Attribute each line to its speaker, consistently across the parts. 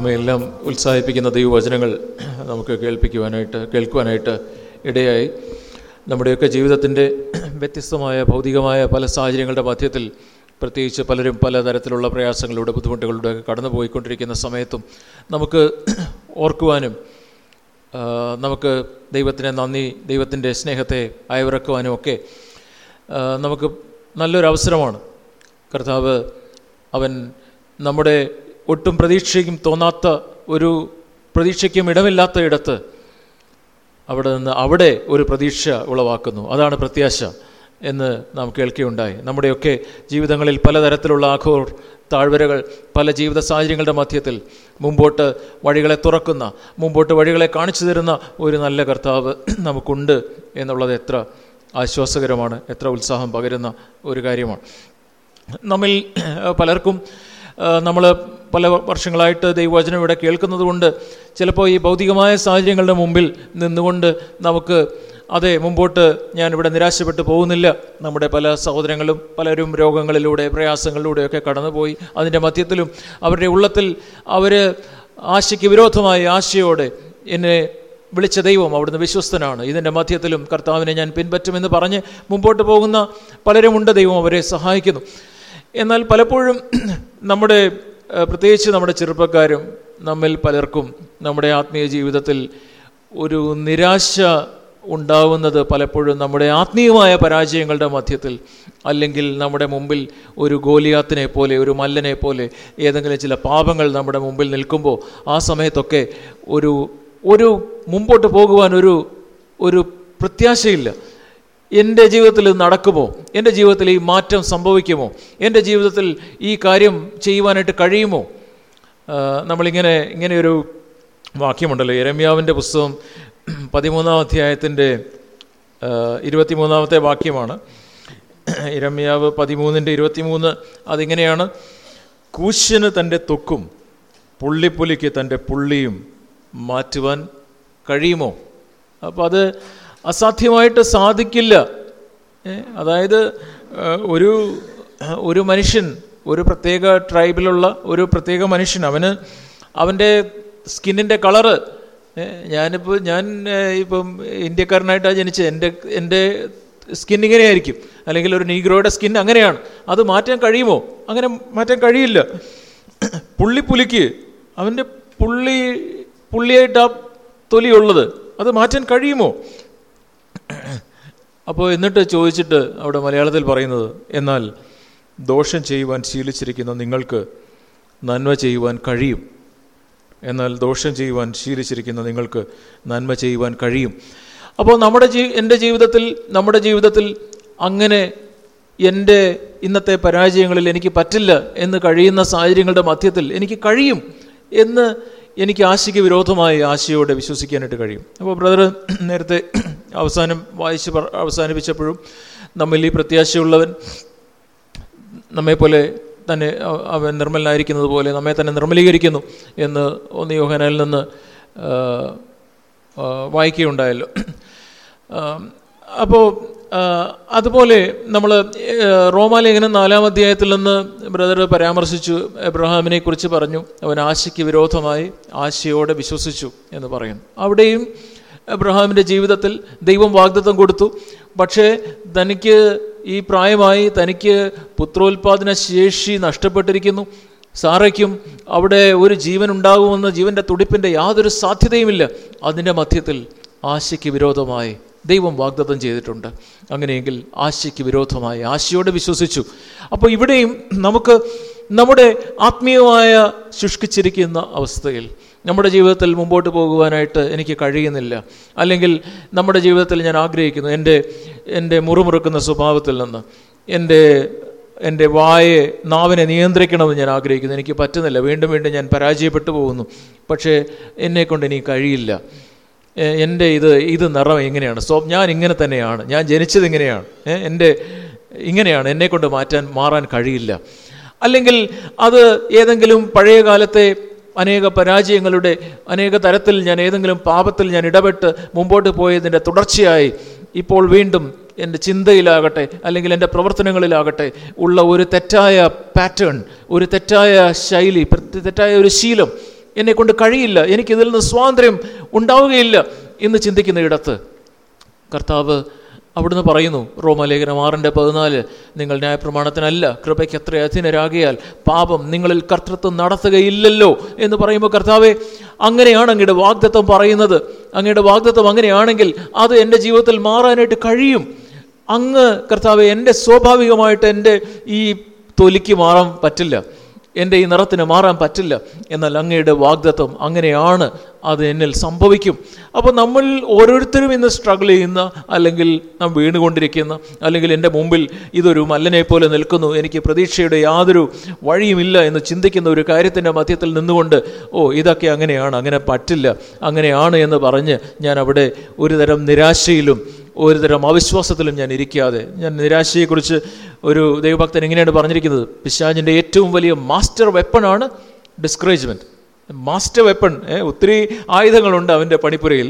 Speaker 1: നമ്മെ എല്ലാം ഉത്സാഹിപ്പിക്കുന്ന ദൈവവചനങ്ങൾ നമുക്ക് കേൾപ്പിക്കുവാനായിട്ട് കേൾക്കുവാനായിട്ട് ഇടയായി. നമ്മുടെയൊക്കെ ജീവിതത്തിന്റെ വ്യത്യസ്തമായ ഭൗതികമായ പല സാഹചര്യങ്ങളുടെ മധ്യത്തിൽ പ്രത്യേകിച്ച് പലരും പലതരത്തിലുള്ള പ്രയാസങ്ങളിലൂടെ ബുദ്ധിമുട്ടുകളിലൂടെ കടന്നു പോയിക്കൊണ്ടിരിക്കുന്ന സമയത്തും നമുക്ക് ഓർക്കുവാനും നമുക്ക് ദൈവത്തിന് നന്ദി ദൈവത്തിന്റെ സ്നേഹത്തെ അയവിറക്കുവാനും ഒക്കെ നമുക്ക് നല്ലൊരു അവസരമാണ് കർത്താവ് അവൻ നമ്മുടെ ഒട്ടും പ്രതീക്ഷയ്ക്കും തോന്നാത്ത ഒരു പ്രതീക്ഷയ്ക്കും ഇടമില്ലാത്ത ഇടത്ത് അവിടെ നിന്ന് അവിടെ ഒരു പ്രതീക്ഷ ഉളവാക്കുന്നു. അതാണ് പ്രത്യാശ എന്ന് നാം കേൾക്കുകയുണ്ടായി. നമ്മുടെയൊക്കെ ജീവിതങ്ങളിൽ പലതരത്തിലുള്ള ആഘോർ താഴ്വരകൾ പല ജീവിത സാഹചര്യങ്ങളുടെ മധ്യത്തിൽ മുമ്പോട്ട് വഴികളെ തുറക്കുന്ന മുമ്പോട്ട് വഴികളെ കാണിച്ചു തരുന്ന ഒരു നല്ല കർത്താവ് നമുക്കുണ്ട് എന്നുള്ളത് എത്ര ആശ്വാസകരമാണ് എത്ര ഉത്സാഹം പകരുന്ന ഒരു കാര്യമാണ്. നമ്മിൽ പലർക്കും നമ്മൾ പല വർഷങ്ങളായിട്ട് ദൈവവചനം ഇവിടെ കേൾക്കുന്നത് കൊണ്ട് ചിലപ്പോൾ ഈ ഭൗതികമായ സാഹചര്യങ്ങളുടെ മുമ്പിൽ നിന്നുകൊണ്ട് നമുക്ക് അതെ മുമ്പോട്ട് ഞാനിവിടെ നിരാശപ്പെട്ടു പോകുന്നില്ല. നമ്മുടെ പല സഹോദരങ്ങളും പലരും രോഗങ്ങളിലൂടെ പ്രയാസങ്ങളിലൂടെയൊക്കെ കടന്നുപോയി. അതിന്റെ മധ്യത്തിലും അവരുടെ ഉള്ളത്തിൽ അവർ ആശയ്ക്ക് വിരോധമായ ആശയോടെ എന്നെ വിളിച്ച ദൈവം അവിടുന്ന് വിശ്വസ്തനാണ്. ഇതിന്റെ മധ്യത്തിലും കർത്താവിനെ ഞാൻ പിൻപറ്റുമെന്ന് പറഞ്ഞ് മുമ്പോട്ട് പോകുന്ന പലരുമുണ്ട് ദൈവം അവരെ സഹായിക്കുന്നു. എന്നാൽ പലപ്പോഴും നമ്മുടെ പ്രത്യേകിച്ച് നമ്മുടെ ചെറുപ്പക്കാരും നമ്മിൽ പലർക്കും നമ്മുടെ ആത്മീയ ജീവിതത്തിൽ ഒരു നിരാശ ഉണ്ടാവുന്നത് പലപ്പോഴും നമ്മുടെ ആത്മീയമായ പരാജയങ്ങളുടെ മധ്യത്തിൽ അല്ലെങ്കിൽ നമ്മുടെ മുമ്പിൽ ഒരു ഗോലിയാത്തിനെ പോലെ ഒരു മല്ലനെ പോലെ ഏതെങ്കിലും ചില പാപങ്ങൾ നമ്മുടെ മുമ്പിൽ നിൽക്കുമ്പോൾ ആ സമയത്തൊക്കെ ഒരു ഒരു മുമ്പോട്ട് പോകുവാൻ ഒരു ഒരു പ്രത്യാശയില്ല. എന്റെ ജീവിതത്തിൽ ഇത് നടക്കുമോ? എന്റെ ജീവിതത്തിൽ ഈ മാറ്റം സംഭവിക്കുമോ? എന്റെ ജീവിതത്തിൽ ഈ കാര്യം ചെയ്യുവാനായിട്ട് കഴിയുമോ? നമ്മളിങ്ങനെ ഇങ്ങനെയൊരു വാക്യമുണ്ടല്ലോ. എരമ്യാവിന്റെ പുസ്തകം പതിമൂന്നാം അധ്യായത്തിന്റെ ഇരുപത്തിമൂന്നാമത്തെ വാക്യമാണ്. ഇരമ്യാവ് പതിമൂന്നിന്റെ ഇരുപത്തിമൂന്ന് അതിങ്ങനെയാണ്. കൂശ്യന് തന്റെ തൊക്കും പുള്ളിപ്പുലിക്ക് തന്റെ പുള്ളിയും മാറ്റുവാൻ കഴിയുമോ? അപ്പോൾ അത് അസാധ്യമായിട്ട് സാധിക്കില്ല. അതായത് ഒരു ഒരു മനുഷ്യൻ ഒരു പ്രത്യേക ട്രൈബിലുള്ള ഒരു പ്രത്യേക മനുഷ്യൻ അവന് അവന്റെ സ്കിന്നിന്റെ കളറ് ഞാനിപ്പോൾ ഞാൻ ഇപ്പം ഇന്ത്യക്കാരനായിട്ടാണ് ജനിച്ചത്. എന്റെ എന്റെ സ്കിൻ ഇങ്ങനെയായിരിക്കും. അല്ലെങ്കിൽ ഒരു നീഗ്രോയുടെ സ്കിൻ അങ്ങനെയാണ്. അത് മാറ്റാൻ കഴിയുമോ? അങ്ങനെ മാറ്റാൻ കഴിയില്ല. പുള്ളി പുലിക്ക് അവന്റെ പുള്ളി പുള്ളിയായിട്ട് തൊലിയുള്ളത്. അത് മാറ്റാൻ കഴിയുമോ? അപ്പോൾ എന്നിട്ട് ചോദിച്ചിട്ട് അവിടെ മലയാളത്തിൽ പറയുന്നത് എന്നാൽ ദോഷം ചെയ്യുവാൻ ശീലിച്ചിരിക്കുന്ന നിങ്ങൾക്ക് നന്മ ചെയ്യുവാൻ കഴിയും. എന്നാൽ ദോഷം ചെയ്യുവാൻ ശീലിച്ചിരിക്കുന്ന നിങ്ങൾക്ക് നന്മ ചെയ്യുവാൻ കഴിയും. അപ്പോൾ നമ്മുടെ ജീ എന്റെ ജീവിതത്തിൽ നമ്മുടെ ജീവിതത്തിൽ അങ്ങനെ എന്റെ ഇന്നത്തെ പരാജയങ്ങളിൽ എനിക്ക് പറ്റില്ല എന്ന് കഴിയുന്ന സാഹചര്യങ്ങളുടെ മധ്യത്തിൽ എനിക്ക് കഴിയും എന്ന് എനിക്ക് ആശയ്ക്ക് വിരോധമായി ആശയോടെ വിശ്വസിക്കാനായിട്ട് കഴിയും. അപ്പോൾ ബ്രദർ നേരത്തെ അവസാനം വായിച്ച് അവസാനിപ്പിച്ചപ്പോഴും നമ്മിൽ ഈ പ്രത്യാശയുള്ളവൻ നമ്മെപ്പോലെ തന്നെ അവൻ നിർമ്മലനായിരിക്കുന്നത് പോലെ നമ്മെ തന്നെ നിർമ്മലീകരിക്കുന്നു എന്ന് ഒന്ന് യോഹനാലിൽ നിന്ന് വായിക്കുകയുണ്ടായല്ലോ. അപ്പോൾ അതുപോലെ നമ്മൾ റോമാലേഖനം നാലാം അധ്യായത്തിൽ നിന്ന് ബ്രദർ പരാമർശിച്ചു എബ്രഹാമിനെ കുറിച്ച് പറഞ്ഞു അവൻ ആശയ്ക്ക് വിരോധമായി ആശയോടെ വിശ്വസിച്ചു എന്ന് പറയുന്നു. അവിടെയും എബ്രഹാമിന്റെ ജീവിതത്തിൽ ദൈവം വാഗ്ദത്വം കൊടുത്തു. പക്ഷേ തനിക്ക് ഈ പ്രായമായി തനിക്ക് പുത്രോൽപാദന ശേഷി നഷ്ടപ്പെട്ടിരിക്കുന്നു. സാറയ്ക്കും അവിടെ ഒരു ജീവൻ ഉണ്ടാകുമെന്ന് ജീവന്റെ തുടിപ്പിന്റെ യാതൊരു സാധ്യതയുമില്ല. അതിന്റെ മധ്യത്തിൽ ആശയ്ക്ക് വിരോധമായി ദൈവം വാഗ്ദത്തം ചെയ്തിട്ടുണ്ട്. അങ്ങനെയെങ്കിൽ ആശയ്ക്ക് വിരോധമായി ആശയോടെ വിശ്വസിച്ചു. അപ്പോൾ ഇവിടെയും നമുക്ക് നമ്മുടെ ആത്മീയമായ ശുഷ്കിച്ചിരിക്കുന്ന അവസ്ഥയിൽ നമ്മുടെ ജീവിതത്തിൽ മുമ്പോട്ട് പോകുവാനായിട്ട് എനിക്ക് കഴിയുന്നില്ല. അല്ലെങ്കിൽ നമ്മുടെ ജീവിതത്തിൽ ഞാൻ ആഗ്രഹിക്കുന്നു എന്റെ എന്റെ മുറുമുറുക്കുന്ന സ്വഭാവത്തിൽ നിന്ന്. എന്റെ എന്റെ വായെ നാവിനെ നിയന്ത്രിക്കണമെന്ന് ഞാൻ ആഗ്രഹിക്കുന്നു. എനിക്ക് പറ്റുന്നില്ല. വീണ്ടും വീണ്ടും ഞാൻ പരാജയപ്പെട്ടു പോകുന്നു. പക്ഷേ എന്നെക്കൊണ്ട് ഇനി കഴിയില്ല. എന്റെ ഇത് ഇത് നിറം എങ്ങനെയാണ്? സോ ഞാൻ ഇങ്ങനെ തന്നെയാണ്. ഞാൻ ജനിച്ചത് ഇങ്ങനെയാണ്. എന്റെ ഇങ്ങനെയാണ്. എന്നെക്കൊണ്ട് മാറ്റാൻ മാറാൻ കഴിയില്ല. അല്ലെങ്കിൽ അത് ഏതെങ്കിലും പഴയ കാലത്തെ അനേക പരാജയങ്ങളുടെ അനേക തരത്തിൽ ഞാൻ ഏതെങ്കിലും പാപത്തിൽ ഞാൻ ഇടപെട്ട് മുമ്പോട്ട് പോയതിന്റെ തുടർച്ചയായി ഇപ്പോൾ വീണ്ടും എന്റെ ചിന്തയിലാകട്ടെ അല്ലെങ്കിൽ എന്റെ പ്രവർത്തനങ്ങളിലാകട്ടെ ഉള്ള ഒരു തെറ്റായ പാറ്റേൺ ഒരു തെറ്റായ ശൈലി തെറ്റായ ഒരു ശീലം എന്നെക്കൊണ്ട് കഴിയില്ല. എനിക്കിതിൽ നിന്ന് സ്വാതന്ത്ര്യം ഉണ്ടാവുകയില്ല എന്ന് ചിന്തിക്കുന്ന ഇടത്ത് കർത്താവ് അവിടുന്ന് പറയുന്നു റോമലേഖനം ആറിന്റെ പതിനാല് നിങ്ങൾ ന്യായപ്രമാണത്തിനല്ല കൃപയ്ക്ക് അത്ര അധീനരാകിയാൽ പാപം നിങ്ങളിൽ കർത്തൃത്വം നടത്തുകയില്ലല്ലോ എന്ന് പറയുമ്പോൾ കർത്താവെ അങ്ങനെയാണ് അങ്ങയുടെ വാഗ്ദത്വം പറയുന്നത്. അങ്ങയുടെ വാഗ്ദത്വം അങ്ങനെയാണെങ്കിൽ അത് എന്റെ ജീവിതത്തിൽ മാറാനായിട്ട് കഴിയും. അങ്ങ് കർത്താവെ എന്റെ സ്വാഭാവികമായിട്ട് എന്റെ ഈ തൊലിക്ക് മാറാൻ പറ്റില്ല. എന്റെ ഈ നിറത്തിന് മാറാൻ പറ്റില്ല എന്നാൽ അങ്ങയുടെ വാഗ്ദത്വം അങ്ങനെയാണ് അത് എന്നിൽ സംഭവിക്കും. അപ്പോൾ നമ്മൾ ഓരോരുത്തരും ഇന്ന് സ്ട്രഗിൾ ചെയ്യുന്ന അല്ലെങ്കിൽ നാം വീണുകൊണ്ടിരിക്കുന്ന അല്ലെങ്കിൽ എന്റെ മുമ്പിൽ ഇതൊരു മല്ലനെ പോലെ നിൽക്കുന്നു. എനിക്ക് പ്രതീക്ഷയുടെ യാതൊരു വഴിയുമില്ല എന്ന് ചിന്തിക്കുന്ന ഒരു കാര്യത്തിന്റെ മധ്യത്തിൽ നിന്നുകൊണ്ട് ഓ ഇതൊക്കെ അങ്ങനെയാണ് അങ്ങനെ പറ്റില്ല അങ്ങനെയാണ് എന്ന് പറഞ്ഞ് ഞാൻ അവിടെ ഒരുതരം നിരാശയിലും ഒരുതരം അവിശ്വാസത്തിലും ഞാൻ ഇരിക്കാതെ. ഞാൻ നിരാശയെക്കുറിച്ച് ഒരു ദൈവഭക്തൻ എങ്ങനെയാണ് പറഞ്ഞിരിക്കുന്നത്. പിശാജിന്റെ ഏറ്റവും വലിയ മാസ്റ്റർ വെപ്പണാണ് ഡിസ്കറേജ്മെന്റ് മാസ്റ്റർ വെപ്പൺ ഒത്തിരി ആയുധങ്ങളുണ്ട് അവന്റെ പണിപ്പുരയിൽ.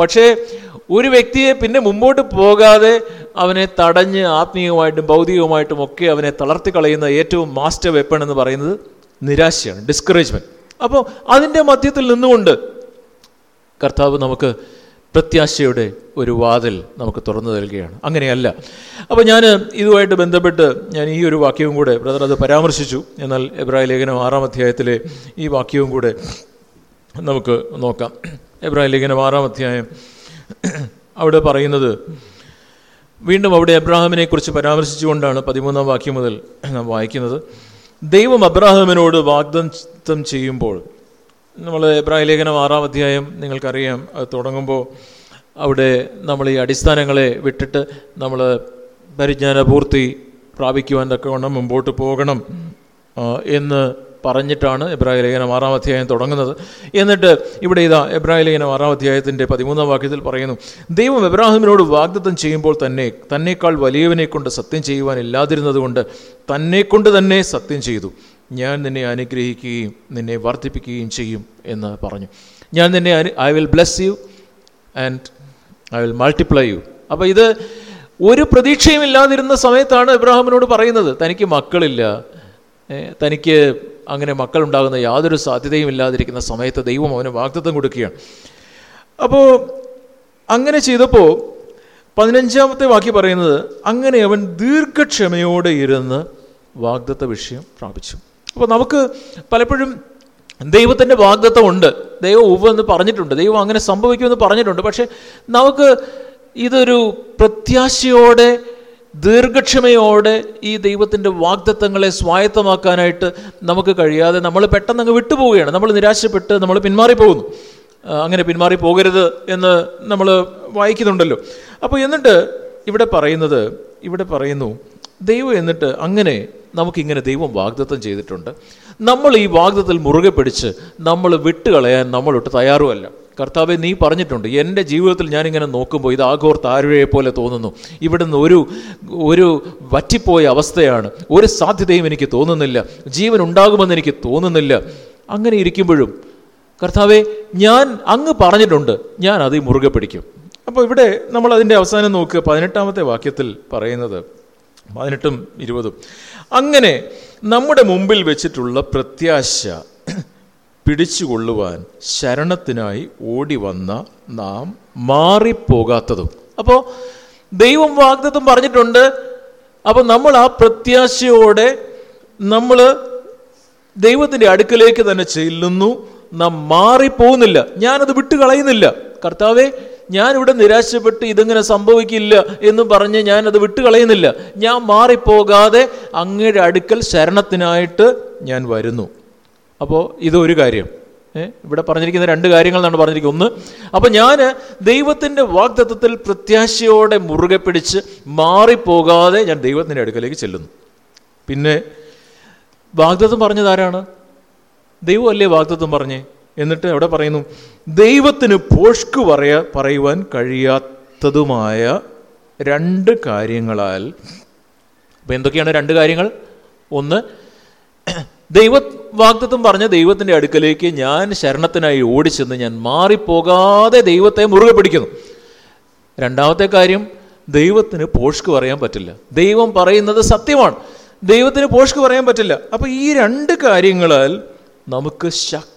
Speaker 1: പക്ഷേ ഒരു വ്യക്തിയെ പിന്നെ മുമ്പോട്ട് പോകാതെ അവനെ തടഞ്ഞ് ആത്മീയമായിട്ടും ഭൗതികമായിട്ടും ഒക്കെ അവനെ തളർത്തി കളയുന്ന ഏറ്റവും മാസ്റ്റർ വെപ്പൺ എന്ന് പറയുന്നത് നിരാശയാണ് ഡിസ്കറേജ്മെന്റ് അപ്പോൾ അതിന്റെ മധ്യത്തിൽ നിന്നുകൊണ്ട് കർത്താവ് നമുക്ക് പ്രത്യാശയുടെ ഒരു വാതിൽ നമുക്ക് തുറന്നു നൽകുകയാണ്. അങ്ങനെയല്ല. അപ്പോൾ ഞാൻ ഇതുമായിട്ട് ബന്ധപ്പെട്ട് ഞാൻ ഈ ഒരു വാക്യവും കൂടെ ബ്രദർ അത് പരാമർശിച്ചു. എന്നാൽ എബ്രാഹിം ലേഖനം ആറാം അധ്യായത്തിലെ ഈ വാക്യവും കൂടെ നമുക്ക് നോക്കാം. എബ്രാഹിം ലേഖനം ആറാം അധ്യായം അവിടെ പറയുന്നത് വീണ്ടും അവിടെ അബ്രാഹാമിനെ കുറിച്ച് പരാമർശിച്ചുകൊണ്ടാണ് പതിമൂന്നാം വാക്യം മുതൽ നാം വായിക്കുന്നത്. ദൈവം അബ്രാഹാമിനോട് വാഗ്ദത്തം ചെയ്യുമ്പോൾ നമ്മൾ എബ്രാഹിം ലേഖനം ആറാം അധ്യായം നിങ്ങൾക്കറിയാം. അത് തുടങ്ങുമ്പോൾ അവിടെ നമ്മൾ ഈ അടിസ്ഥാനങ്ങളെ വിട്ടിട്ട് നമ്മൾ പരിജ്ഞാനപൂർത്തി പ്രാപിക്കുവാൻ തക്കവണ്ണം മുമ്പോട്ട് പോകണം എന്ന് പറഞ്ഞിട്ടാണ് എബ്രാഹിം ലേഖനം ആറാം അധ്യായം തുടങ്ങുന്നത്. എന്നിട്ട് ഇവിടെ ഇതാ എബ്രാഹിം ലേഖനം ആറാം അധ്യായത്തിന്റെ പതിമൂന്നാം വാക്യത്തിൽ പറയുന്നു ദൈവം എബ്രാഹിമിനോട് വാഗ്ദത്തം ചെയ്യുമ്പോൾ തന്നെ തന്നെക്കാൾ വലിയവനെ കൊണ്ട് സത്യം ചെയ്യുവാൻ ഇല്ലാതിരുന്നത് കൊണ്ട് തന്നെ കൊണ്ട് തന്നെ സത്യം ചെയ്തു. ഞാൻ നിന്നെ അനുഗ്രഹിക്കുകയും നിന്നെ വർദ്ധിപ്പിക്കുകയും ചെയ്യും എന്ന് പറഞ്ഞു. ഞാൻ നിന്നെ I will bless you and I will multiply you അപ്പോൾ ഇത് ഒരു പ്രതീക്ഷയും ഇല്ലാതിരുന്ന സമയത്താണ് ഇബ്രാഹിമിനോട് പറയുന്നത് തനിക്ക് മക്കളില്ല. തനിക്ക് അങ്ങനെ മക്കളുണ്ടാകുന്ന യാതൊരു സാധ്യതയും ഇല്ലാതിരിക്കുന്ന സമയത്ത് ദൈവം അവന് വാഗ്ദത്തം കൊടുക്കുകയാണ്. അപ്പോൾ അങ്ങനെ ചെയ്തപ്പോൾ പതിനഞ്ചാമത്തെ വാക്യം പറയുന്നത് അങ്ങനെ അവൻ ദീർഘക്ഷമയോടെ ഇരുന്ന് വാഗ്ദത്ത വിഷയം പ്രാപിച്ചു. അപ്പോൾ നമുക്ക് പലപ്പോഴും ദൈവത്തിന്റെ വാഗ്ദത്വം ഉണ്ട് ദൈവം എന്ന് പറഞ്ഞിട്ടുണ്ട്. ദൈവം അങ്ങനെ സംഭവിക്കുമെന്ന് പറഞ്ഞിട്ടുണ്ട്. പക്ഷേ നമുക്ക് ഇതൊരു പ്രത്യാശയോടെ ദീർഘക്ഷമയോടെ ഈ ദൈവത്തിന്റെ വാഗ്ദത്തങ്ങളെ സ്വായത്തമാക്കാനായിട്ട് നമുക്ക് കഴിയാതെ നമ്മൾ പെട്ടെന്ന് അങ്ങ് വിട്ടുപോവുകയാണ്. നമ്മൾ നിരാശപ്പെട്ട് നമ്മൾ പിന്മാറിപ്പോകുന്നു. അങ്ങനെ പിന്മാറി പോകരുത് എന്ന് നമ്മൾ വായിക്കുന്നുണ്ടല്ലോ. അപ്പോൾ എന്നിട്ട് ഇവിടെ പറയുന്നത് ഇവിടെ പറയുന്നു ദൈവം എന്നിട്ട് അങ്ങനെ നമുക്കിങ്ങനെ ദൈവം വാഗ്ദത്തം ചെയ്തിട്ടുണ്ട്. നമ്മൾ ഈ വാഗ്ദത്തിൽ മുറുകെ പിടിച്ച് നമ്മൾ വിട്ടുകളയാൻ നമ്മളൊട്ട് തയ്യാറുമല്ല. കർത്താവെ നീ പറഞ്ഞിട്ടുണ്ട് എന്റെ ജീവിതത്തിൽ ഞാനിങ്ങനെ നോക്കുമ്പോൾ ഇത് ആഘോർ താരുഴയെ പോലെ തോന്നുന്നു. ഇവിടുന്ന് ഒരു ഒരു വറ്റിപ്പോയ അവസ്ഥയാണ്. ഒരു സാധ്യതയും എനിക്ക് തോന്നുന്നില്ല. ജീവൻ ഉണ്ടാകുമെന്ന് എനിക്ക് തോന്നുന്നില്ല. അങ്ങനെ ഇരിക്കുമ്പോഴും കർത്താവെ ഞാൻ അങ്ങ് പറഞ്ഞിട്ടുണ്ട് ഞാൻ അത് മുറുകെ പിടിക്കും. അപ്പോൾ ഇവിടെ നമ്മൾ അതിന്റെ അവസാനം നോക്കുക പതിനെട്ടാമത്തെ വാക്യത്തിൽ പറയുന്നത് പതിനെട്ടും ഇരുപതും. അങ്ങനെ നമ്മുടെ മുമ്പിൽ വെച്ചിട്ടുള്ള പ്രത്യാശ പിടിച്ചുകൊള്ളുവാൻ ശരണത്തിനായി ഓടി വന്ന നാം മാറിപ്പോകാത്തതും. അപ്പോൾ ദൈവം വാഗ്ദത്തം പറഞ്ഞിട്ടുണ്ട്. അപ്പോൾ നമ്മൾ ആ പ്രത്യാശയോടെ നമ്മൾ ദൈവത്തിന്റെ അടുക്കലേക്ക് തന്നെ ചെല്ലുന്നു. നാം മാറിപ്പോകുന്നില്ല. ഞാനത് വിട്ടുകളയുന്നില്ല. കർത്താവെ ഞാനിവിടെ നിരാശപ്പെട്ട് ഇതിങ്ങനെ സംഭവിക്കില്ല എന്ന് പറഞ്ഞ് ഞാനത് വിട്ടുകളയുന്നില്ല. ഞാൻ മാറിപ്പോകാതെ അങ്ങയുടെ അടുക്കൽ ശരണത്തിനായിട്ട് ഞാൻ വരുന്നു. അപ്പോൾ ഇതൊരു കാര്യം. ഇവിടെ പറഞ്ഞിരിക്കുന്ന രണ്ട് കാര്യങ്ങൾ എന്നാണ് പറഞ്ഞിരിക്കുന്നത്. ഒന്ന് അപ്പോൾ ഞാൻ ദൈവത്തിന്റെ വാഗ്ദത്വത്തിൽ പ്രത്യാശയോടെ മുറുകെ പിടിച്ച് മാറിപ്പോകാതെ ഞാൻ ദൈവത്തിന്റെ അടുക്കലേക്ക് ചെല്ലുന്നു. പിന്നെ വാഗ്ദത്വം പറഞ്ഞത് ആരാണ്? ദൈവമല്ലേ വാഗ്ദത്വം പറഞ്ഞേ? എന്നിട്ട് അവിടെ പറയുന്നു ദൈവത്തിന് പോഷ്കു പറയ പറയുവാൻ കഴിയാത്തതുമായ രണ്ട് കാര്യങ്ങളാൽ. അപ്പം എന്തൊക്കെയാണ് രണ്ട് കാര്യങ്ങൾ? ഒന്ന് ദൈവ വാഗ്ദത്തം പറഞ്ഞ ദൈവത്തിന്റെ അടുക്കലേക്ക് ഞാൻ ശരണത്തിനായി ഓടിച്ചെന്ന് ഞാൻ മാറിപ്പോകാതെ ദൈവത്തെ മുറുകെ പിടിക്കുന്നു. രണ്ടാമത്തെ കാര്യം ദൈവത്തിന് പോഷ്ക്ക് പറയാൻ പറ്റില്ല. ദൈവം പറയുന്നത് സത്യമാണ്. ദൈവത്തിന് പോഷ്ക്ക് പറയാൻ പറ്റില്ല. അപ്പോൾ ഈ രണ്ട് കാര്യങ്ങളാൽ നമുക്ക്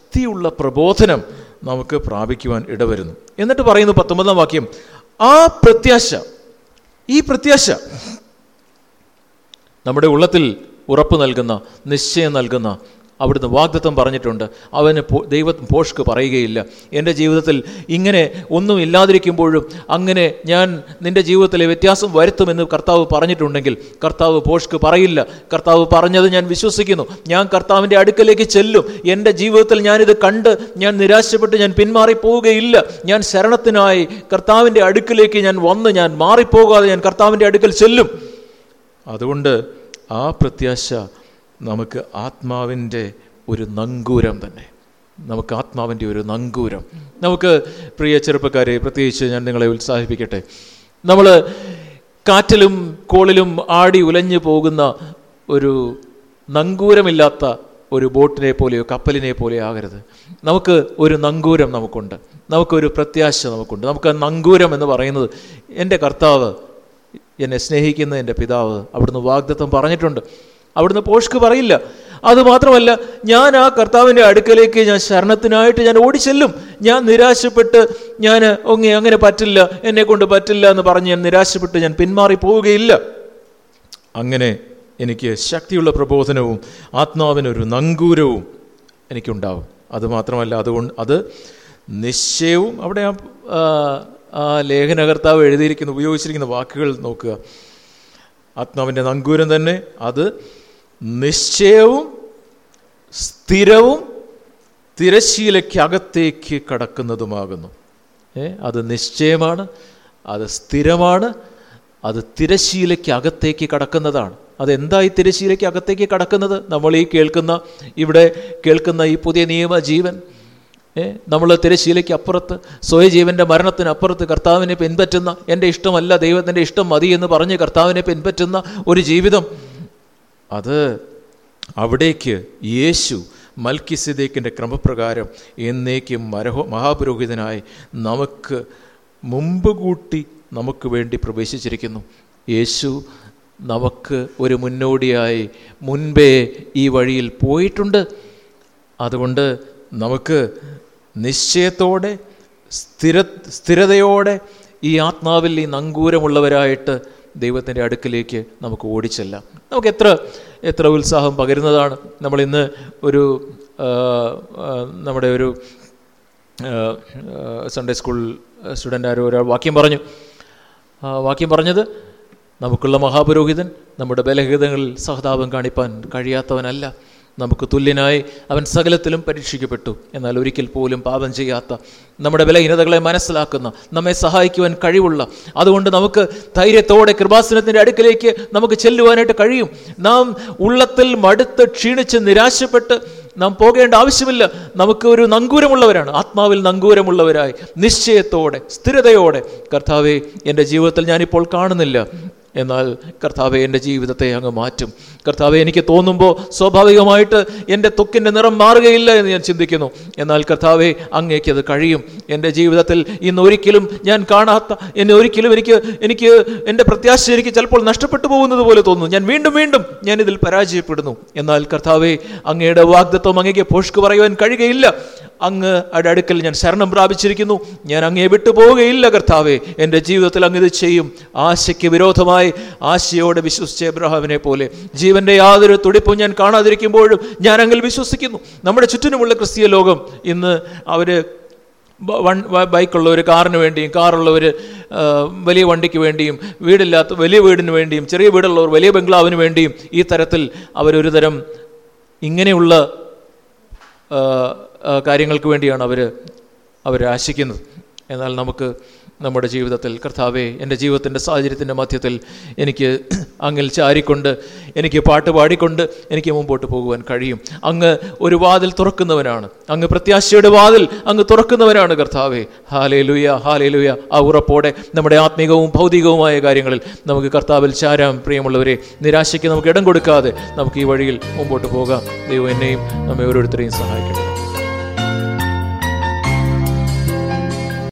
Speaker 1: ശക്തിയുള്ള പ്രബോധനം നമുക്ക് പ്രാപിക്കുവാൻ ഇടവരുന്നു. എന്നിട്ട് പറയുന്നു പത്തൊമ്പതാം വാക്യം ആ പ്രത്യാശ ഈ പ്രത്യാശ നമ്മുടെ ഉള്ളത്തിൽ ഉറപ്പ് നൽകുന്ന നിശ്ചയം നൽകുന്ന അവിടുന്ന് വാഗ്ദത്വം പറഞ്ഞിട്ടുണ്ട്. അവന് ദൈവം പോഷ്ക്ക് പറയുകയില്ല. എന്റെ ജീവിതത്തിൽ ഇങ്ങനെ ഒന്നും ഇല്ലാതിരിക്കുമ്പോഴും അങ്ങനെ ഞാൻ നിന്റെ ജീവിതത്തിലെ വ്യത്യാസം വരുത്തുമെന്ന് കർത്താവ് പറഞ്ഞിട്ടുണ്ടെങ്കിൽ കർത്താവ് പോഷ്ക്ക് പറയില്ല. കർത്താവ് പറഞ്ഞത് ഞാൻ വിശ്വസിക്കുന്നു. ഞാൻ കർത്താവിന്റെ അടുക്കലേക്ക് ചെല്ലും. എന്റെ ജീവിതത്തിൽ ഞാനിത് കണ്ട് ഞാൻ നിരാശപ്പെട്ട് ഞാൻ പിന്മാറി പോവുകയില്ല ഞാൻ ശരണത്തിനായി കർത്താവിന്റെ അടുക്കിലേക്ക് ഞാൻ വന്ന് ഞാൻ മാറിപ്പോകാതെ ഞാൻ കർത്താവിന്റെ അടുക്കൽ ചെല്ലും. അതുകൊണ്ട് ആ പ്രത്യാശ നമുക്ക് ആത്മാവിന്റെ ഒരു നങ്കൂരം തന്നെ. നമുക്ക് ആത്മാവിന്റെ ഒരു നങ്കൂരം. നമുക്ക് പ്രിയ ചെറുപ്പക്കാരെ പ്രത്യേകിച്ച് ഞാൻ നിങ്ങളെ ഉത്സാഹിപ്പിക്കട്ടെ. നമ്മൾ കാറ്റിലും കോളിലും ആടി ഉലഞ്ഞു പോകുന്ന ഒരു നങ്കൂരമില്ലാത്ത ഒരു ബോട്ടിനെ പോലെയോ കപ്പലിനെ പോലെയോ ആകരുത്. നമുക്ക് ഒരു നങ്കൂരം നമുക്കുണ്ട്. നമുക്കൊരു പ്രത്യാശ നമുക്കുണ്ട്. നമുക്ക് നങ്കൂരം എന്ന് പറയുന്നത് എന്റെ കർത്താവ് എന്നെ സ്നേഹിക്കുന്ന എന്റെ പിതാവ് അവിടുന്ന് വാഗ്ദത്വം പറഞ്ഞിട്ടുണ്ട്. അവിടുന്ന് പോഷ്ക്ക് പറയില്ല. അതുമാത്രമല്ല ഞാൻ ആ കർത്താവിന്റെ അടുക്കലേക്ക് ഞാൻ ശരണത്തിനായിട്ട് ഞാൻ ഓടിച്ചെല്ലും. ഞാൻ നിരാശപ്പെട്ട് ഞാൻ ഒങ്ങി അങ്ങനെ പറ്റില്ല എന്നെ കൊണ്ട് പറ്റില്ല എന്ന് പറഞ്ഞ് ഞാൻ നിരാശപ്പെട്ട് ഞാൻ പിന്മാറി പോവുകയില്ല. അങ്ങനെ എനിക്ക് ശക്തിയുള്ള പ്രബോധനവും ആത്മാവിനൊരു നങ്കൂരവും എനിക്കുണ്ടാവും. അതുമാത്രമല്ല അതുകൊണ്ട് അത് നിശ്ചയവും അവിടെ ആ ലേഖനകർത്താവ് എഴുതിയിരിക്കുന്ന ഉപയോഗിച്ചിരിക്കുന്ന വാക്കുകൾ നോക്കുക. ആത്മാവിന്റെ നങ്കൂരം തന്നെ അത് നിശ്ചയവും സ്ഥിരവും തിരശീലയ്ക്കകത്തേക്ക് കടക്കുന്നതുമാകുന്നു. ഏ? അത് നിശ്ചയമാണ് അത് സ്ഥിരമാണ് അത് തിരശീലയ്ക്ക് അകത്തേക്ക് കടക്കുന്നതാണ്. അതെന്തായി തിരശീലയ്ക്ക് അകത്തേക്ക് കടക്കുന്നത്? നമ്മൾ ഈ കേൾക്കുന്ന ഇവിടെ കേൾക്കുന്ന ഈ പുതിയ നിയമ ജീവൻ നമ്മൾ തിരശീലയ്ക്ക് അപ്പുറത്ത് സ്വയജീവന്റെ മരണത്തിനപ്പുറത്ത് കർത്താവിനെ പിൻപറ്റുന്ന എന്റെ ഇഷ്ടമല്ല ദൈവത്തിന്റെ ഇഷ്ടം മതി എന്ന് പറഞ്ഞ് കർത്താവിനെ പിൻപറ്റുന്ന ഒരു ജീവിതം അത് അവിടേക്ക് യേശു മൽക്കിസിദേക്കിന്റെ ക്രമപ്രകാരം എന്നേക്കും മരഹോ മഹാപുരോഹിതനായി നമുക്ക് മുമ്പ് കൂട്ടി നമുക്ക് വേണ്ടി പ്രവേശിച്ചിരിക്കുന്നു. യേശു നമുക്ക് ഒരു മുന്നോടിയായി മുൻപേ ഈ വഴിയിൽ പോയിട്ടുണ്ട്. അതുകൊണ്ട് നമുക്ക് നിശ്ചയത്തോടെ സ്ഥിര സ്ഥിരതയോടെ ഈ ആത്മാവിൽ ഈ നങ്കൂരമുള്ളവരായിട്ട് ദൈവത്തിന്റെ അടുക്കിലേക്ക് നമുക്ക് ഓടിച്ചെല്ലാം. നമുക്ക് എത്ര എത്ര ഉത്സാഹം പകരുന്നതാണ്. നമ്മൾ ഇന്ന് ഒരു നമ്മുടെ ഒരു സൺഡേ സ്കൂൾ സ്റ്റുഡന്റ് ആരോ ഒരാൾ വാക്യം പറഞ്ഞു. വാക്യം പറഞ്ഞത് നമുക്കുള്ള മഹാപുരോഹിതൻ നമ്മുടെ ബലഹീതങ്ങളിൽ സഹതാപം കാണിപ്പാൻ കഴിയാത്തവനല്ല. നമുക്ക് തുല്യനായി അവൻ സകലത്തിലും പരീക്ഷിക്കപ്പെട്ടു. എന്നാൽ ഒരിക്കൽ പോലും പാപം ചെയ്യാത്ത നമ്മുടെ ബലഹീനതകളെ മനസ്സിലാക്കുന്ന നമ്മെ സഹായിക്കുവാൻ കഴിവുള്ള അതുകൊണ്ട് നമുക്ക് ധൈര്യത്തോടെ കൃപാസനത്തിന്റെ അടുക്കിലേക്ക് നമുക്ക് ചെല്ലുവാനായിട്ട് കഴിയും. നാം ഉള്ളത്തിൽ മടുത്ത് ക്ഷീണിച്ച് നിരാശപ്പെട്ട് നാം പോകേണ്ട ആവശ്യമില്ല. നമുക്ക് ഒരു നങ്കൂരമുള്ളവരാണ്. ആത്മാവിൽ നങ്കൂരമുള്ളവരായി നിശ്ചയത്തോടെ സ്ഥിരതയോടെ. കർത്താവെ എന്റെ ജീവിതത്തിൽ ഞാനിപ്പോൾ കാണുന്നില്ല. എന്നാൽ കർത്താവെ എന്റെ ജീവിതത്തെ അങ്ങ് മാറ്റും. കർത്താവെ എനിക്ക് തോന്നുമ്പോൾ സ്വാഭാവികമായിട്ട് എന്റെ തൊക്കിന്റെ നിറം മാറുകയില്ല എന്ന് ഞാൻ ചിന്തിക്കുന്നു. എന്നാൽ കർത്താവെ അങ്ങേക്ക് അത് കഴിയും. എന്റെ ജീവിതത്തിൽ ഇന്ന് ഒരിക്കലും ഞാൻ കാണാത്ത എന്നെ ഒരിക്കലും എനിക്ക് എനിക്ക് എന്റെ പ്രത്യാശ എനിക്ക് ചിലപ്പോൾ നഷ്ടപ്പെട്ടു പോകുന്നത് പോലെ തോന്നുന്നു. ഞാൻ വീണ്ടും വീണ്ടും ഞാൻ ഇതിൽ പരാജയപ്പെടുന്നു. എന്നാൽ കർത്താവെ അങ്ങയുടെ വാഗ്ദത്വം അങ്ങേക്ക് പോഷ്ക്ക് പറയുവാൻ കഴിയുകയില്ല. അങ്ങ് അടുക്കൽ ഞാൻ ശരണം പ്രാപിച്ചിരിക്കുന്നു. ഞാൻ അങ്ങേ വിട്ടു പോവുകയില്ല കർത്താവെ. എന്റെ ജീവിതത്തിൽ അങ്ങ് ഇത് ചെയ്യും. ആശയ്ക്ക് വിരോധമായി ആശയോടെ വിശ്വസിച്ച എബ്രഹാമിനെ പോലെ. ജീവന്റെ യാതൊരു തുടിപ്പും ഞാൻ കാണാതിരിക്കുമ്പോഴും ഞാൻ അങ്ങിൽ വിശ്വസിക്കുന്നു. നമ്മുടെ ചുറ്റിനുമുള്ള ക്രിസ്തീയ ലോകം ഇന്ന് അവർ വൺ ബൈക്കുള്ളവർ കാറിന് വേണ്ടിയും കാറുള്ളവർ വലിയ വണ്ടിക്ക് വേണ്ടിയും വീടില്ലാത്ത വലിയ വീടിന് വേണ്ടിയും ചെറിയ വീടുള്ളവർ വലിയ ബംഗ്ലാവിന് വേണ്ടിയും ഈ തരത്തിൽ അവരൊരു തരം ഇങ്ങനെയുള്ള കാര്യങ്ങൾക്ക് വേണ്ടിയാണ് അവർ അവരാശിക്കുന്നത് എന്നാൽ നമുക്ക് നമ്മുടെ ജീവിതത്തിൽ. കർത്താവെ എന്റെ ജീവിതത്തിന്റെ സാഹചര്യത്തിന്റെ മധ്യത്തിൽ എനിക്ക് അങ്ങിൽ ചാരിക്കൊണ്ട് എനിക്ക് പാട്ട് പാടിക്കൊണ്ട് എനിക്ക് മുമ്പോട്ട് പോകുവാൻ കഴിയും. അങ്ങ് ഒരു വാതിൽ തുറക്കുന്നവനാണ്. അങ്ങ് പ്രത്യാശയുടെ വാതിൽ അങ്ങ് തുറക്കുന്നവനാണ് കർത്താവെ. ഹാലേ ലുയ ഹാലേ ലുയ ആ ഉറപ്പോടെ നമ്മുടെ ആത്മീകവും ഭൗതികവുമായ കാര്യങ്ങളിൽ നമുക്ക് കർത്താവിൽ ചാരാം പ്രിയമുള്ളവരെ നിരാശയ്ക്ക് നമുക്ക് ഇടം കൊടുക്കാതെ നമുക്ക് ഈ വഴിയിൽ മുമ്പോട്ട് പോകാം. ദൈവം എന്നെയും നമ്മെ ഓരോരുത്തരെയും സഹായിക്കട്ടെ.